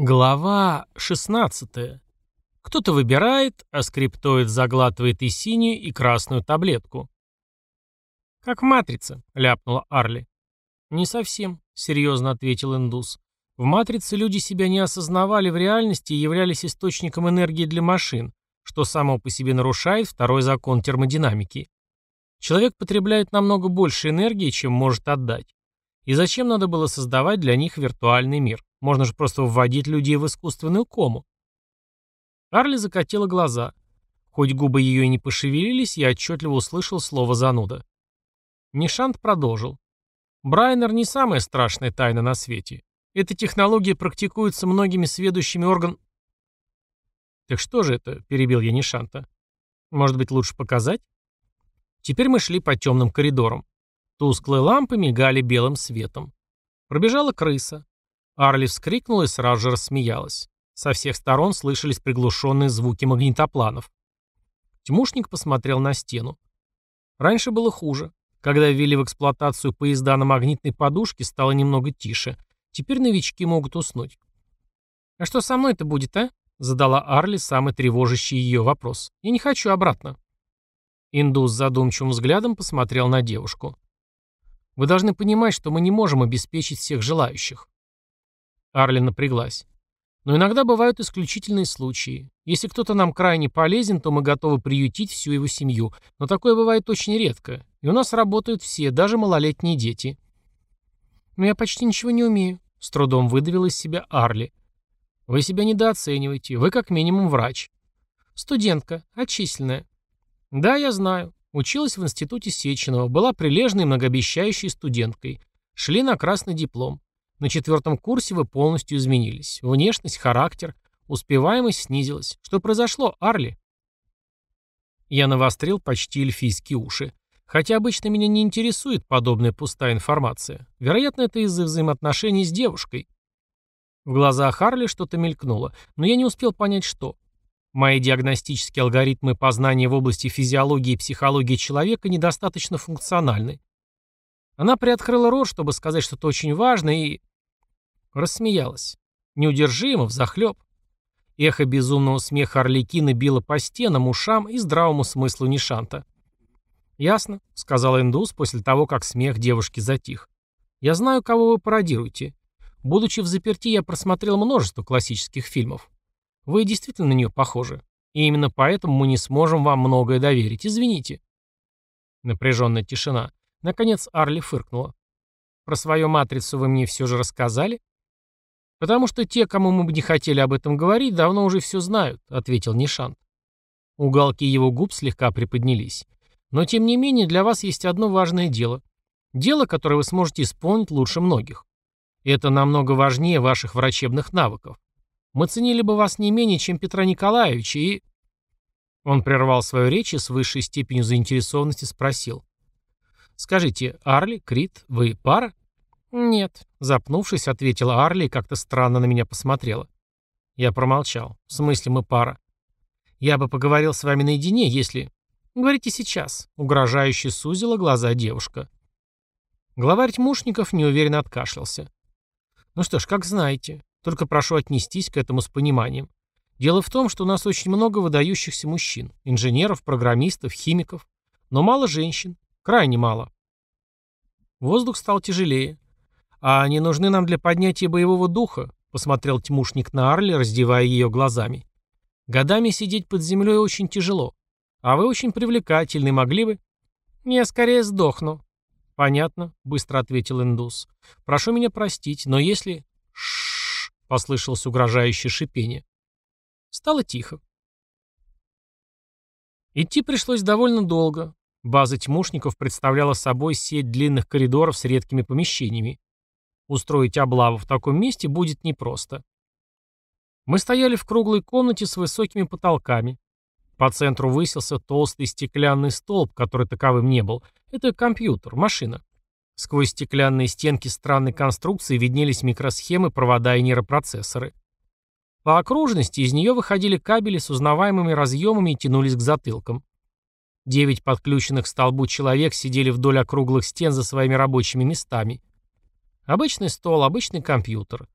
Глава 16. Кто-то выбирает, а скриптоид заглатывает и синюю, и красную таблетку. «Как в «Матрице», — ляпнула Арли. «Не совсем», — серьезно ответил индус. «В «Матрице» люди себя не осознавали в реальности и являлись источником энергии для машин, что само по себе нарушает второй закон термодинамики. Человек потребляет намного больше энергии, чем может отдать. И зачем надо было создавать для них виртуальный мир? Можно же просто вводить людей в искусственную кому. Арли закатила глаза. Хоть губы ее и не пошевелились, я отчетливо услышал слово «зануда». Нишант продолжил. Брайнер не самая страшная тайна на свете. Эта технология практикуется многими сведущими орган... «Так что же это?» – перебил я Нишанта. «Может быть, лучше показать?» Теперь мы шли по темным коридорам. Тусклые лампы мигали белым светом. Пробежала крыса. Арли вскрикнула и сразу же рассмеялась. Со всех сторон слышались приглушенные звуки магнитопланов. Тимушник посмотрел на стену. Раньше было хуже. Когда ввели в эксплуатацию поезда на магнитной подушке, стало немного тише. Теперь новички могут уснуть. «А что со мной-то будет, а?» — задала Арли самый тревожащий ее вопрос. «Я не хочу обратно». Индус задумчивым взглядом посмотрел на девушку. «Вы должны понимать, что мы не можем обеспечить всех желающих. Арли напряглась. Но иногда бывают исключительные случаи. Если кто-то нам крайне полезен, то мы готовы приютить всю его семью. Но такое бывает очень редко. И у нас работают все, даже малолетние дети. Но я почти ничего не умею. С трудом выдавил из себя Арли. Вы себя недооцениваете. Вы как минимум врач. Студентка. Отчисленная. Да, я знаю. Училась в институте Сеченова. Была прилежной многообещающей студенткой. Шли на красный диплом. На четвертом курсе вы полностью изменились. Внешность, характер, успеваемость снизилась. Что произошло, Арли? Я навострил почти эльфийские уши. Хотя обычно меня не интересует подобная пустая информация. Вероятно, это из-за взаимоотношений с девушкой. В глазах Арли что-то мелькнуло, но я не успел понять, что. Мои диагностические алгоритмы познания в области физиологии и психологии человека недостаточно функциональны. Она приоткрыла рот, чтобы сказать что-то очень важное, и... Рассмеялась. Неудержимо, взахлеб. Эхо безумного смеха Орликина било по стенам, ушам и здравому смыслу Нишанта. «Ясно», — сказал индус после того, как смех девушки затих. «Я знаю, кого вы пародируете. Будучи в заперти, я просмотрел множество классических фильмов. Вы действительно на нее похожи. И именно поэтому мы не сможем вам многое доверить. Извините». Напряженная тишина. Наконец Арли фыркнула. «Про свою матрицу вы мне все же рассказали?» «Потому что те, кому мы бы не хотели об этом говорить, давно уже все знают», — ответил Нишант. Уголки его губ слегка приподнялись. «Но тем не менее для вас есть одно важное дело. Дело, которое вы сможете исполнить лучше многих. Это намного важнее ваших врачебных навыков. Мы ценили бы вас не менее, чем Петра Николаевича, и...» Он прервал свою речь и с высшей степенью заинтересованности спросил. «Скажите, Арли, Крит, вы пара?» «Нет», — запнувшись, ответила Арли и как-то странно на меня посмотрела. Я промолчал. В смысле мы пара? Я бы поговорил с вами наедине, если... Говорите сейчас. Угрожающе сузила глаза девушка. Главарь тьмушников неуверенно откашлялся. Ну что ж, как знаете. Только прошу отнестись к этому с пониманием. Дело в том, что у нас очень много выдающихся мужчин. Инженеров, программистов, химиков. Но мало женщин. Крайне мало. Воздух стал тяжелее. «А они нужны нам для поднятия боевого духа», — посмотрел тьмушник на Арли, раздевая ее глазами. «Годами сидеть под землей очень тяжело. А вы очень привлекательны, могли бы...» «Я скорее сдохну». «Понятно», — быстро ответил индус. «Прошу меня простить, но если...» «Шшш», — послышалось угрожающее шипение. Стало тихо. Идти пришлось довольно долго. База тьмушников представляла собой сеть длинных коридоров с редкими помещениями. Устроить облаву в таком месте будет непросто. Мы стояли в круглой комнате с высокими потолками. По центру высился толстый стеклянный столб, который таковым не был. Это компьютер, машина. Сквозь стеклянные стенки странной конструкции виднелись микросхемы, провода и нейропроцессоры. По окружности из нее выходили кабели с узнаваемыми разъемами и тянулись к затылкам. Девять подключенных к столбу человек сидели вдоль округлых стен за своими рабочими местами. Обычный стол, обычный компьютер.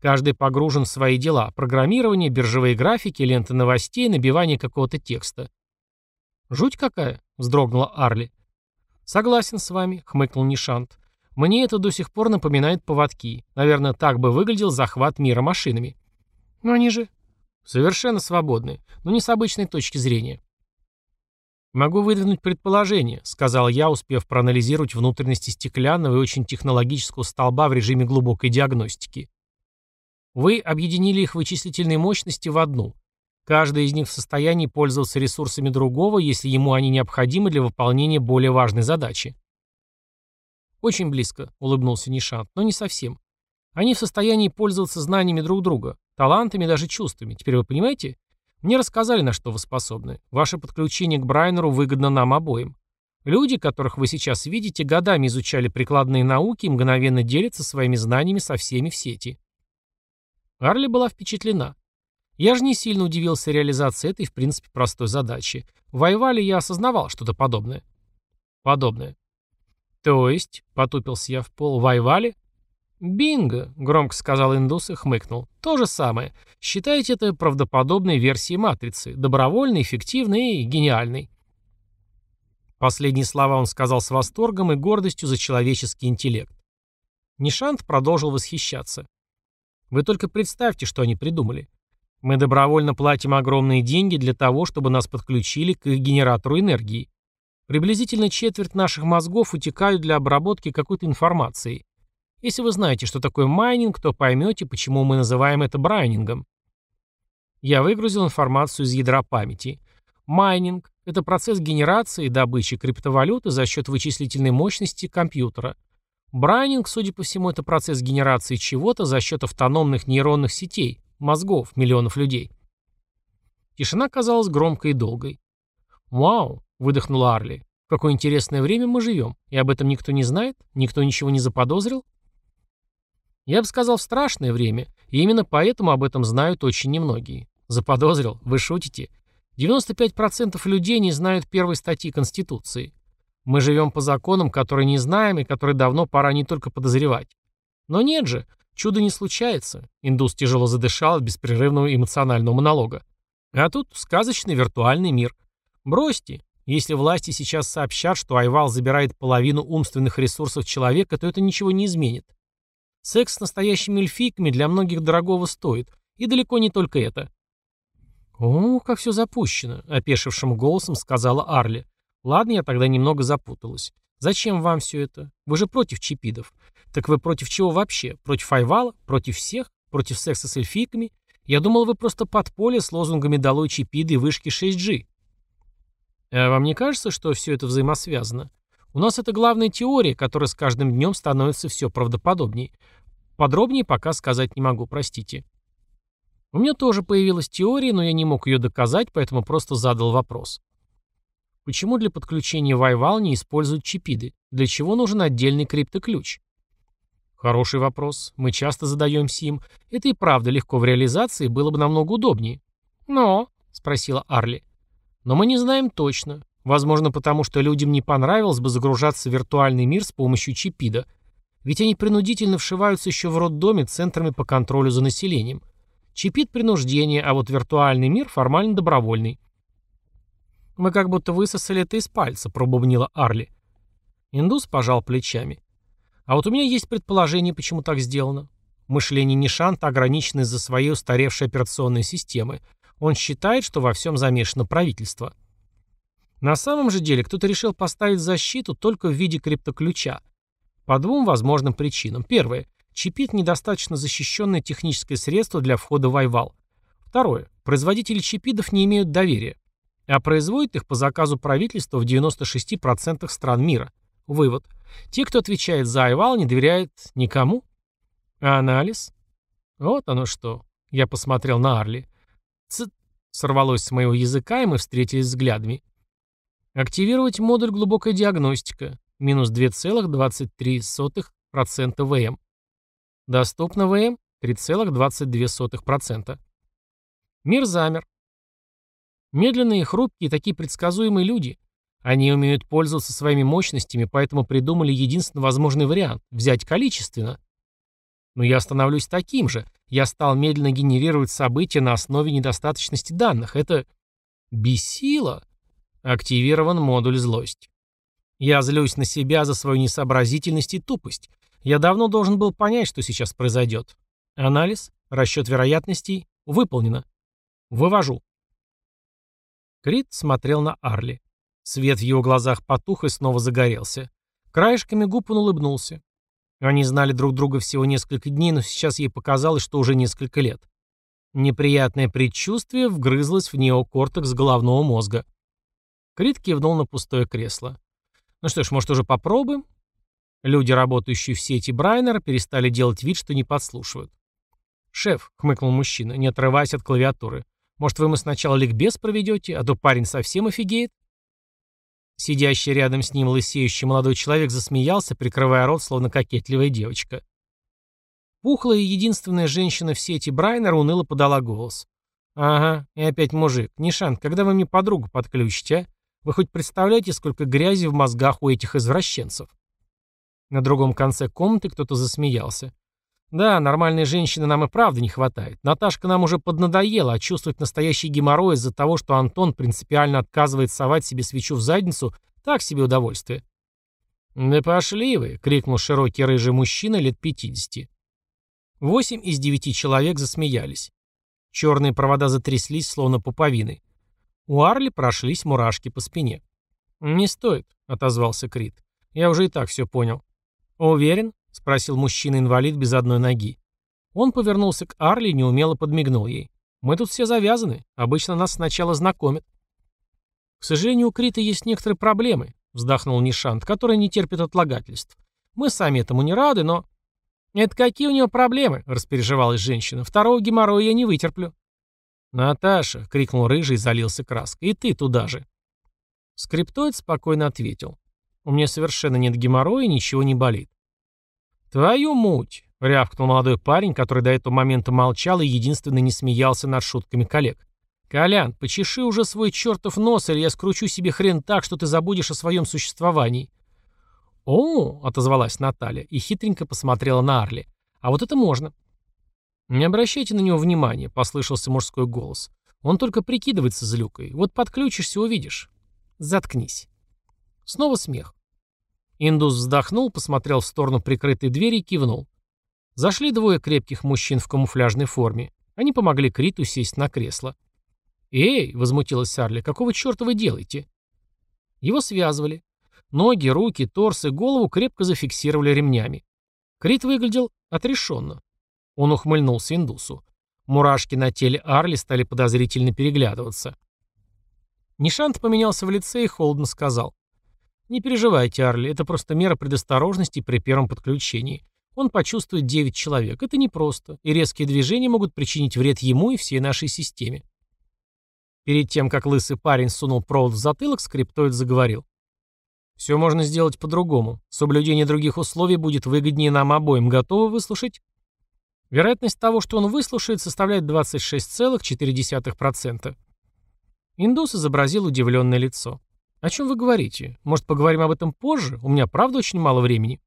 Каждый погружен в свои дела – программирование, биржевые графики, ленты новостей, набивание какого-то текста. «Жуть какая!» – вздрогнула Арли. «Согласен с вами», – хмыкнул Нишант. «Мне это до сих пор напоминает поводки. Наверное, так бы выглядел захват мира машинами». «Но они же...» «Совершенно свободны, но не с обычной точки зрения». «Могу выдвинуть предположение», — сказал я, успев проанализировать внутренности стеклянного и очень технологического столба в режиме глубокой диагностики. Вы объединили их вычислительные мощности в одну. Каждый из них в состоянии пользоваться ресурсами другого, если ему они необходимы для выполнения более важной задачи. Очень близко, улыбнулся Нишант, но не совсем. Они в состоянии пользоваться знаниями друг друга, талантами, даже чувствами. Теперь вы понимаете? Мне рассказали, на что вы способны. Ваше подключение к Брайнеру выгодно нам обоим. Люди, которых вы сейчас видите, годами изучали прикладные науки и мгновенно делятся своими знаниями со всеми в сети. Арли была впечатлена. Я же не сильно удивился реализации этой, в принципе, простой задачи. В Айвале я осознавал что-то подобное. Подобное. То есть, потупился я в пол, в Айвале? «Бинго!» — громко сказал индус и хмыкнул. «То же самое. Считайте это правдоподобной версией матрицы. Добровольной, эффективной и гениальной». Последние слова он сказал с восторгом и гордостью за человеческий интеллект. Нишант продолжил восхищаться. Вы только представьте, что они придумали. Мы добровольно платим огромные деньги для того, чтобы нас подключили к их генератору энергии. Приблизительно четверть наших мозгов утекают для обработки какой-то информации. Если вы знаете, что такое майнинг, то поймете, почему мы называем это брайнингом. Я выгрузил информацию из ядра памяти. Майнинг – это процесс генерации и добычи криптовалюты за счет вычислительной мощности компьютера – Брайнинг, судя по всему, это процесс генерации чего-то за счет автономных нейронных сетей, мозгов миллионов людей. Тишина казалась громкой и долгой. «Вау!» — выдохнула Арли. «В какое интересное время мы живем, и об этом никто не знает? Никто ничего не заподозрил?» Я бы сказал, в страшное время, и именно поэтому об этом знают очень немногие. Заподозрил? Вы шутите? 95% людей не знают первой статьи Конституции. Мы живем по законам, которые не знаем и которые давно пора не только подозревать. Но нет же, чудо не случается. Индус тяжело задышал от беспрерывного эмоционального монолога. А тут сказочный виртуальный мир. Бросьте. Если власти сейчас сообщат, что Айвал забирает половину умственных ресурсов человека, то это ничего не изменит. Секс с настоящими эльфийками для многих дорогого стоит. И далеко не только это. «О, как все запущено», — опешившим голосом сказала Арли. Ладно, я тогда немного запуталась. Зачем вам все это? Вы же против чипидов. Так вы против чего вообще? Против Айвала? Против всех? Против секса с эльфийками? Я думал, вы просто подполье с лозунгами «Долой чипиды» и вышки 6G. А вам не кажется, что все это взаимосвязано? У нас это главная теория, которая с каждым днем становится все правдоподобнее. Подробнее пока сказать не могу, простите. У меня тоже появилась теория, но я не мог ее доказать, поэтому просто задал вопрос. Почему для подключения Wi-Fi не используют чипиды? Для чего нужен отдельный криптоключ? Хороший вопрос. Мы часто задаемся им. Это и правда легко в реализации, было бы намного удобнее. Но, спросила Арли. Но мы не знаем точно. Возможно, потому что людям не понравилось бы загружаться в виртуальный мир с помощью чипида. Ведь они принудительно вшиваются еще в роддоме центрами по контролю за населением. Чипид – принуждение, а вот виртуальный мир формально добровольный. «Мы как будто высосали это из пальца», — пробубнила Арли. Индус пожал плечами. «А вот у меня есть предположение, почему так сделано. Мышление Нишанта ограничено из-за своей устаревшей операционной системы. Он считает, что во всем замешано правительство. На самом же деле кто-то решил поставить защиту только в виде криптоключа. По двум возможным причинам. Первое. Чипит недостаточно защищенное техническое средство для входа в Айвал. Второе. Производители чипидов не имеют доверия а производит их по заказу правительства в 96% стран мира. Вывод. Те, кто отвечает за Айвал, не доверяют никому. А анализ? Вот оно что. Я посмотрел на Арли. Ц... Сорвалось с моего языка, и мы встретились взглядами. Активировать модуль глубокая диагностика. Минус 2,23% ВМ. Доступно ВМ 3,22%. Мир замер. Медленные, хрупкие, такие предсказуемые люди. Они умеют пользоваться своими мощностями, поэтому придумали единственно возможный вариант – взять количественно. Но я становлюсь таким же. Я стал медленно генерировать события на основе недостаточности данных. Это бесило. Активирован модуль злость. Я злюсь на себя за свою несообразительность и тупость. Я давно должен был понять, что сейчас произойдет. Анализ, расчет вероятностей, выполнено. Вывожу. Крит смотрел на Арли. Свет в его глазах потух и снова загорелся. Краешками губ он улыбнулся. Они знали друг друга всего несколько дней, но сейчас ей показалось, что уже несколько лет. Неприятное предчувствие вгрызлось в неокортекс головного мозга. Крит кивнул на пустое кресло. «Ну что ж, может, уже попробуем?» Люди, работающие в сети Брайнера, перестали делать вид, что не подслушивают. «Шеф», — хмыкнул мужчина, не отрываясь от клавиатуры, «может, вы ему сначала ликбез проведете, а то парень совсем офигеет?» Сидящий рядом с ним лысеющий молодой человек засмеялся, прикрывая рот, словно кокетливая девочка. Пухлая и единственная женщина в сети Брайнера уныло подала голос. «Ага, и опять мужик. Нишан, когда вы мне подругу подключите, а? Вы хоть представляете, сколько грязи в мозгах у этих извращенцев?» На другом конце комнаты кто-то засмеялся. Да, нормальной женщины нам и правда не хватает. Наташка нам уже поднадоела, а чувствовать настоящий геморрой из-за того, что Антон принципиально отказывает совать себе свечу в задницу, так себе удовольствие. «Да пошли вы!» — крикнул широкий рыжий мужчина лет пятидесяти. Восемь из девяти человек засмеялись. Черные провода затряслись, словно пуповины. У Арли прошлись мурашки по спине. «Не стоит», — отозвался Крит. «Я уже и так все понял». «Уверен?» — спросил мужчина-инвалид без одной ноги. Он повернулся к Арли и неумело подмигнул ей. «Мы тут все завязаны. Обычно нас сначала знакомят». «К сожалению, у Крита есть некоторые проблемы», — вздохнул Нишант, которые не терпят отлагательств. «Мы сами этому не рады, но...» «Это какие у него проблемы?» — распереживалась женщина. «Второго геморроя я не вытерплю». «Наташа!» — крикнул рыжий и залился краской. «И ты туда же!» Скриптоид спокойно ответил. «У меня совершенно нет геморроя ничего не болит. «Твою муть!» — рявкнул молодой парень, который до этого момента молчал и единственно не смеялся над шутками коллег. «Колян, почеши уже свой чертов нос, или я скручу себе хрен так, что ты забудешь о своем существовании». «О!» — отозвалась Наталья и хитренько посмотрела на Арли. «А вот это можно». «Не обращайте на него внимания», — послышался мужской голос. «Он только прикидывается злюкой. Вот подключишься, увидишь». «Заткнись». Снова смех. Индус вздохнул, посмотрел в сторону прикрытой двери и кивнул. Зашли двое крепких мужчин в камуфляжной форме. Они помогли Криту сесть на кресло. «Эй!» — возмутилась Сарли. «Какого черта вы делаете?» Его связывали. Ноги, руки, торс и голову крепко зафиксировали ремнями. Крит выглядел отрешенно. Он ухмыльнулся индусу. Мурашки на теле Арли стали подозрительно переглядываться. Нишант поменялся в лице и холодно сказал. Не переживайте, Арли, это просто мера предосторожности при первом подключении. Он почувствует 9 человек. Это непросто, и резкие движения могут причинить вред ему и всей нашей системе. Перед тем, как лысый парень сунул провод в затылок, скриптоид заговорил. «Все можно сделать по-другому. Соблюдение других условий будет выгоднее нам обоим. Готовы выслушать?» Вероятность того, что он выслушает, составляет 26,4%. Индус изобразил удивленное лицо. «О чем вы говорите? Может, поговорим об этом позже? У меня правда очень мало времени».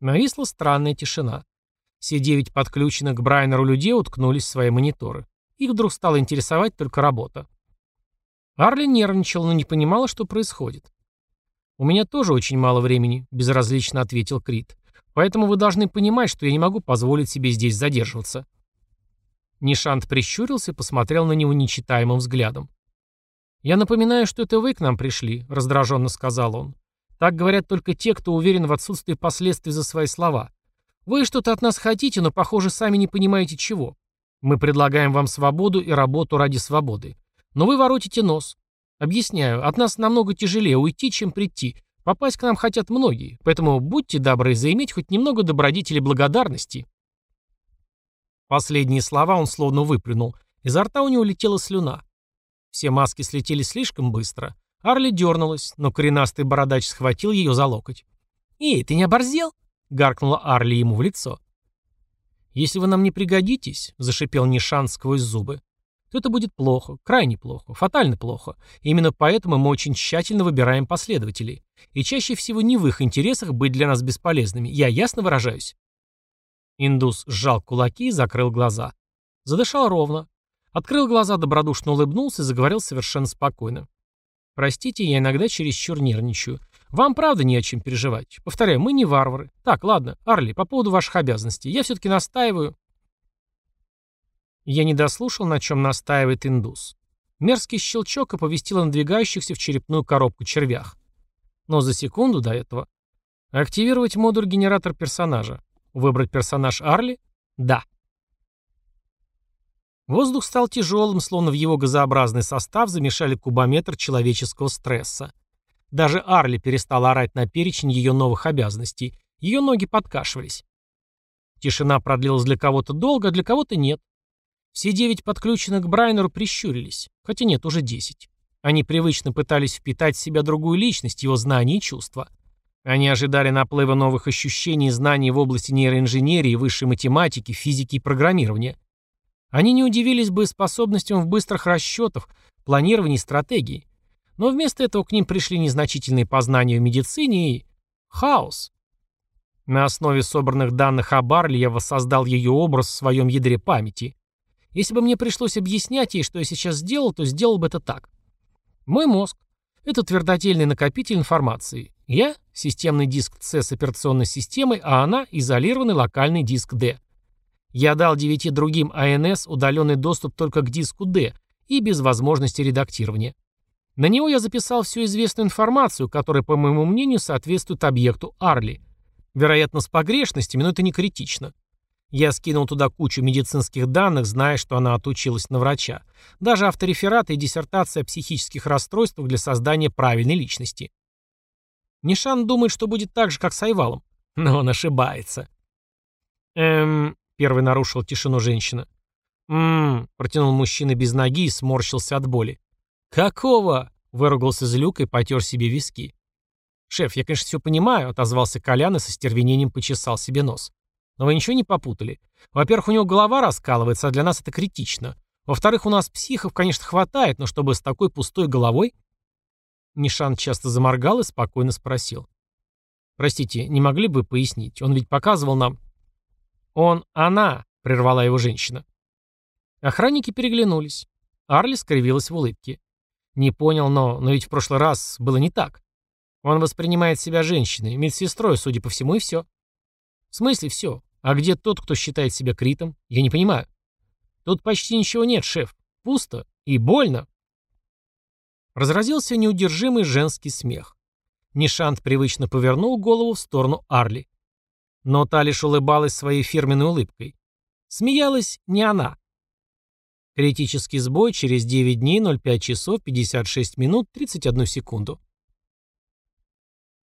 Нависла странная тишина. Все девять подключенных к Брайнеру людей уткнулись в свои мониторы. Их вдруг стала интересовать только работа. Арли нервничал, но не понимала, что происходит. «У меня тоже очень мало времени», — безразлично ответил Крит. «Поэтому вы должны понимать, что я не могу позволить себе здесь задерживаться». Нишант прищурился и посмотрел на него нечитаемым взглядом. «Я напоминаю, что это вы к нам пришли», — раздраженно сказал он. «Так говорят только те, кто уверен в отсутствии последствий за свои слова. Вы что-то от нас хотите, но, похоже, сами не понимаете чего. Мы предлагаем вам свободу и работу ради свободы. Но вы воротите нос. Объясняю, от нас намного тяжелее уйти, чем прийти. Попасть к нам хотят многие, поэтому будьте добры заиметь хоть немного добродетели благодарности». Последние слова он словно выплюнул. Изо рта у него летела слюна. Все маски слетели слишком быстро. Арли дернулась, но коренастый бородач схватил ее за локоть. «Эй, ты не оборзел?» — гаркнула Арли ему в лицо. «Если вы нам не пригодитесь», — зашипел Нишан сквозь зубы, то это будет плохо, крайне плохо, фатально плохо. И именно поэтому мы очень тщательно выбираем последователей. И чаще всего не в их интересах быть для нас бесполезными. Я ясно выражаюсь?» Индус сжал кулаки и закрыл глаза. Задышал ровно. Открыл глаза, добродушно улыбнулся и заговорил совершенно спокойно. «Простите, я иногда чересчур нервничаю. Вам правда не о чем переживать. Повторяю, мы не варвары. Так, ладно, Арли, по поводу ваших обязанностей. Я все-таки настаиваю...» Я не дослушал, на чем настаивает индус. Мерзкий щелчок оповестил о надвигающихся в черепную коробку червях. Но за секунду до этого... Активировать модуль генератор персонажа. Выбрать персонаж Арли? Да. Воздух стал тяжелым, словно в его газообразный состав замешали кубометр человеческого стресса. Даже Арли перестала орать на перечень ее новых обязанностей. Ее ноги подкашивались. Тишина продлилась для кого-то долго, а для кого-то нет. Все девять подключенных к Брайнеру прищурились. Хотя нет, уже десять. Они привычно пытались впитать в себя другую личность, его знания и чувства. Они ожидали наплыва новых ощущений и знаний в области нейроинженерии, высшей математики, физики и программирования. Они не удивились бы способностям в быстрых расчетах, планировании и стратегии. Но вместо этого к ним пришли незначительные познания в медицине и... хаос. На основе собранных данных о Барли я воссоздал ее образ в своем ядре памяти. Если бы мне пришлось объяснять ей, что я сейчас сделал, то сделал бы это так. Мой мозг — это твердотельный накопитель информации. Я — системный диск C с операционной системой, а она — изолированный локальный диск D. Я дал девяти другим АНС удаленный доступ только к диску D и без возможности редактирования. На него я записал всю известную информацию, которая, по моему мнению, соответствует объекту Арли. Вероятно, с погрешностями, но это не критично. Я скинул туда кучу медицинских данных, зная, что она отучилась на врача. Даже авторефераты и диссертация о психических расстройствах для создания правильной личности. Нишан думает, что будет так же, как с Айвалом. Но он ошибается. Эм, первый нарушил тишину женщина. Ммм, протянул мужчина без ноги и сморщился от боли. «Какого?» — выругался Злюк и потер себе виски. «Шеф, я, конечно, все понимаю», — отозвался Колян и со стервенением почесал себе нос. «Но вы ничего не попутали. Во-первых, у него голова раскалывается, а для нас это критично. Во-вторых, у нас психов, конечно, хватает, но чтобы с такой пустой головой...» Нишан часто заморгал и спокойно спросил. «Простите, не могли бы пояснить? Он ведь показывал нам...» «Он, она», — прервала его женщина. Охранники переглянулись. Арли скривилась в улыбке. Не понял, но, но ведь в прошлый раз было не так. Он воспринимает себя женщиной, медсестрой, судя по всему, и все. В смысле все? А где тот, кто считает себя критом? Я не понимаю. Тут почти ничего нет, шеф. Пусто и больно. Разразился неудержимый женский смех. Нишант привычно повернул голову в сторону Арли. Но та лишь улыбалась своей фирменной улыбкой. Смеялась не она. Критический сбой через 9 дней 05 часов 56 минут 31 секунду.